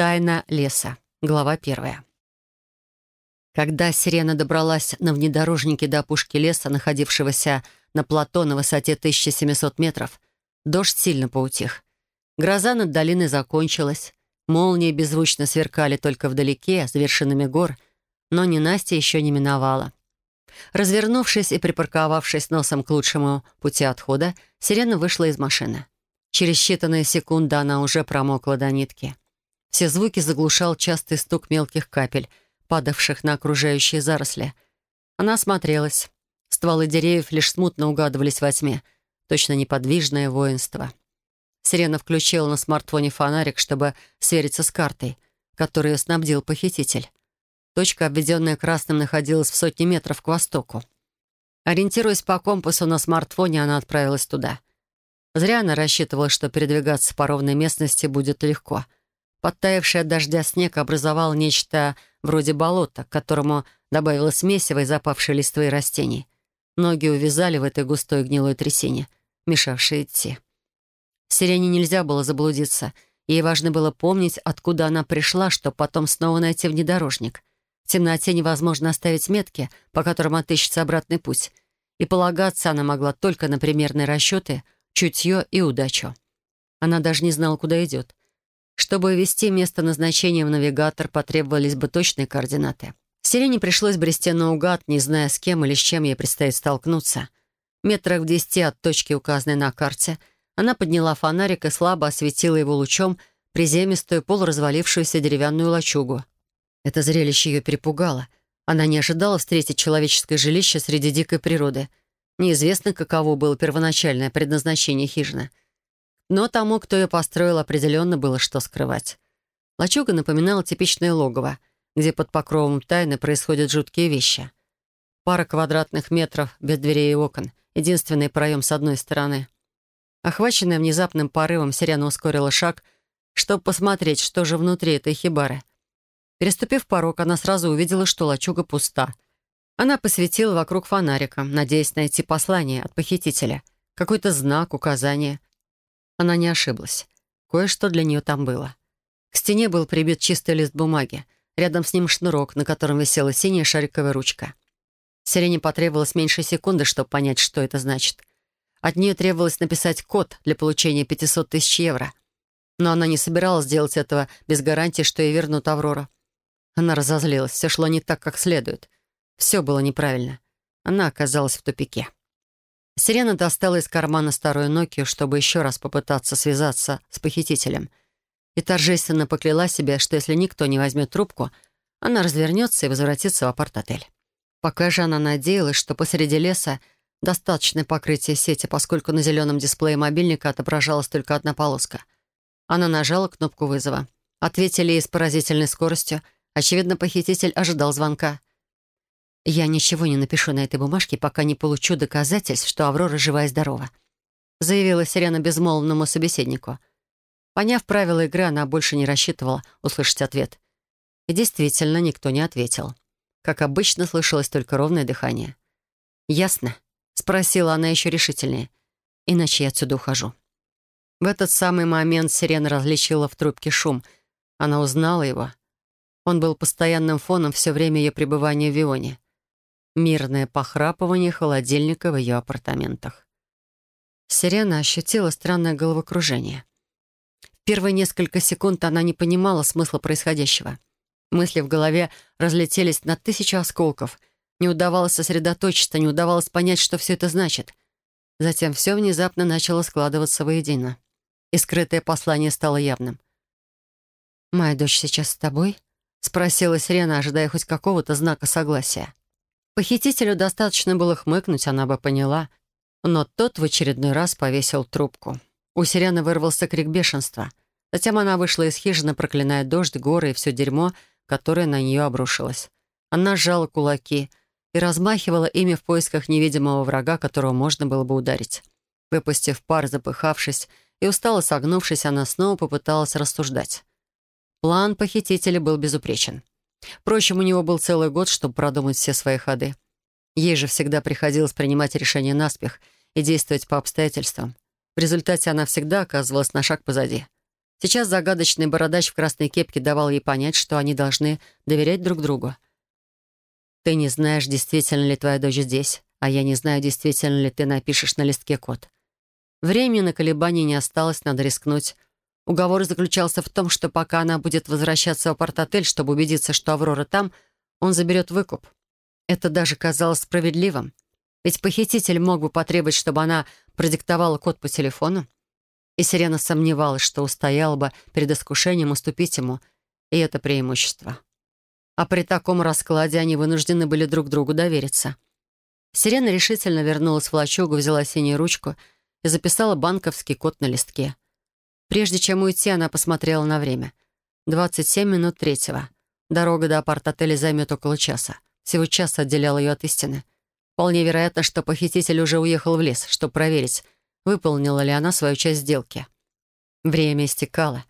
Тайна леса. Глава первая. Когда сирена добралась на внедорожнике до опушки леса, находившегося на плато на высоте 1700 метров, дождь сильно поутих. Гроза над долиной закончилась. Молнии беззвучно сверкали только вдалеке, с вершинами гор, но ненастье еще не миновала. Развернувшись и припарковавшись носом к лучшему пути отхода, сирена вышла из машины. Через считанные секунды она уже промокла до нитки. Все звуки заглушал частый стук мелких капель, падавших на окружающие заросли. Она осмотрелась. Стволы деревьев лишь смутно угадывались во тьме. Точно неподвижное воинство. Сирена включила на смартфоне фонарик, чтобы свериться с картой, которую снабдил похититель. Точка, обведенная красным, находилась в сотне метров к востоку. Ориентируясь по компасу на смартфоне, она отправилась туда. Зря она рассчитывала, что передвигаться по ровной местности будет легко. Подтаявший от дождя снег образовал нечто вроде болота, к которому добавилась месиво из опавшей листвы и растений. Ноги увязали в этой густой гнилой трясине, мешавшей идти. Сирене нельзя было заблудиться. Ей важно было помнить, откуда она пришла, чтобы потом снова найти внедорожник. В темноте невозможно оставить метки, по которым отыщется обратный путь. И полагаться она могла только на примерные расчеты, чутье и удачу. Она даже не знала, куда идет. Чтобы ввести место назначения в навигатор, потребовались бы точные координаты. Сирене пришлось брести наугад, не зная, с кем или с чем ей предстоит столкнуться. Метрах в десяти от точки, указанной на карте, она подняла фонарик и слабо осветила его лучом приземистую полуразвалившуюся деревянную лачугу. Это зрелище ее перепугало. Она не ожидала встретить человеческое жилище среди дикой природы. Неизвестно, каково было первоначальное предназначение хижины. Но тому, кто ее построил, определенно было что скрывать. Лачуга напоминала типичное логово, где под покровом тайны происходят жуткие вещи. Пара квадратных метров без дверей и окон, единственный проем с одной стороны. Охваченная внезапным порывом, Сирена ускорила шаг, чтобы посмотреть, что же внутри этой хибары — Переступив порог, она сразу увидела, что лачуга пуста. Она посветила вокруг фонарика, надеясь найти послание от похитителя. Какой-то знак, указание. Она не ошиблась. Кое-что для нее там было. К стене был прибит чистый лист бумаги. Рядом с ним шнурок, на котором висела синяя шариковая ручка. Сирене потребовалось меньше секунды, чтобы понять, что это значит. От нее требовалось написать код для получения 500 тысяч евро. Но она не собиралась делать этого без гарантии, что ей вернут Аврора. Она разозлилась. Все шло не так, как следует. Все было неправильно. Она оказалась в тупике. Сирена достала из кармана старую Нокию, чтобы еще раз попытаться связаться с похитителем. И торжественно покляла себя, что если никто не возьмет трубку, она развернется и возвратится в апарт-отель. Пока же она надеялась, что посреди леса достаточное покрытие сети, поскольку на зеленом дисплее мобильника отображалась только одна полоска. Она нажала кнопку вызова. Ответили ей с поразительной скоростью — Очевидно, похититель ожидал звонка. «Я ничего не напишу на этой бумажке, пока не получу доказательств, что Аврора жива и здорова», заявила Сирена безмолвному собеседнику. Поняв правила игры, она больше не рассчитывала услышать ответ. И действительно, никто не ответил. Как обычно, слышалось только ровное дыхание. «Ясно?» — спросила она еще решительнее. «Иначе я отсюда ухожу». В этот самый момент Сирена различила в трубке шум. Она узнала его — он был постоянным фоном все время ее пребывания в Вионе. Мирное похрапывание холодильника в ее апартаментах. Сирена ощутила странное головокружение. В первые несколько секунд она не понимала смысла происходящего. Мысли в голове разлетелись на тысячу осколков. Не удавалось сосредоточиться, не удавалось понять, что все это значит. Затем все внезапно начало складываться воедино. И скрытое послание стало явным. «Моя дочь сейчас с тобой?» — спросила Сирена, ожидая хоть какого-то знака согласия. Похитителю достаточно было хмыкнуть, она бы поняла. Но тот в очередной раз повесил трубку. У Сирены вырвался крик бешенства. Затем она вышла из хижины, проклиная дождь, горы и все дерьмо, которое на нее обрушилось. Она сжала кулаки и размахивала ими в поисках невидимого врага, которого можно было бы ударить. Выпустив пар, запыхавшись и устало согнувшись, она снова попыталась рассуждать. План похитителя был безупречен. Впрочем, у него был целый год, чтобы продумать все свои ходы. Ей же всегда приходилось принимать решения наспех и действовать по обстоятельствам. В результате она всегда оказывалась на шаг позади. Сейчас загадочный бородач в красной кепке давал ей понять, что они должны доверять друг другу. «Ты не знаешь, действительно ли твоя дочь здесь, а я не знаю, действительно ли ты напишешь на листке код. Времени на колебания не осталось, надо рискнуть. Уговор заключался в том, что пока она будет возвращаться в апарт-отель, чтобы убедиться, что Аврора там, он заберет выкуп. Это даже казалось справедливым. Ведь похититель мог бы потребовать, чтобы она продиктовала код по телефону. И Сирена сомневалась, что устояла бы перед искушением уступить ему, и это преимущество. А при таком раскладе они вынуждены были друг другу довериться. Сирена решительно вернулась в лачугу, взяла синюю ручку и записала банковский код на листке. Прежде чем уйти, она посмотрела на время. 27 минут третьего. Дорога до апарт-отеля займет около часа. Всего час отделял ее от истины. Вполне вероятно, что похититель уже уехал в лес, чтобы проверить, выполнила ли она свою часть сделки. Время истекало.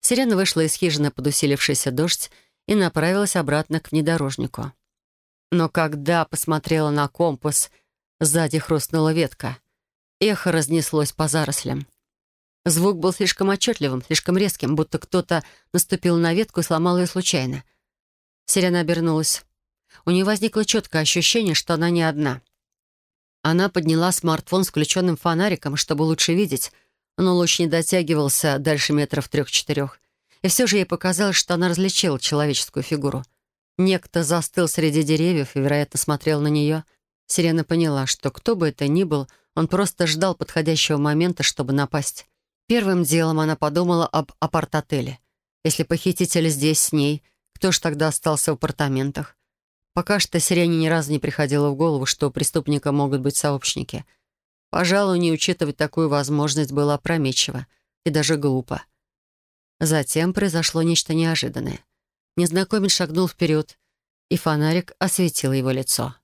Сирена вышла из хижины под усилившийся дождь и направилась обратно к внедорожнику. Но когда посмотрела на компас, сзади хрустнула ветка. Эхо разнеслось по зарослям. Звук был слишком отчетливым, слишком резким, будто кто-то наступил на ветку и сломал ее случайно. Сирена обернулась. У нее возникло четкое ощущение, что она не одна. Она подняла смартфон с включенным фонариком, чтобы лучше видеть, но луч не дотягивался дальше метров трех-четырех. И все же ей показалось, что она различила человеческую фигуру. Некто застыл среди деревьев и, вероятно, смотрел на нее. Сирена поняла, что кто бы это ни был, он просто ждал подходящего момента, чтобы напасть. Первым делом она подумала об апарт-отеле. Если похититель здесь с ней, кто ж тогда остался в апартаментах? Пока что Сирене ни разу не приходило в голову, что у преступника могут быть сообщники. Пожалуй, не учитывать такую возможность было опрометчиво и даже глупо. Затем произошло нечто неожиданное. Незнакомец шагнул вперед, и фонарик осветил его лицо.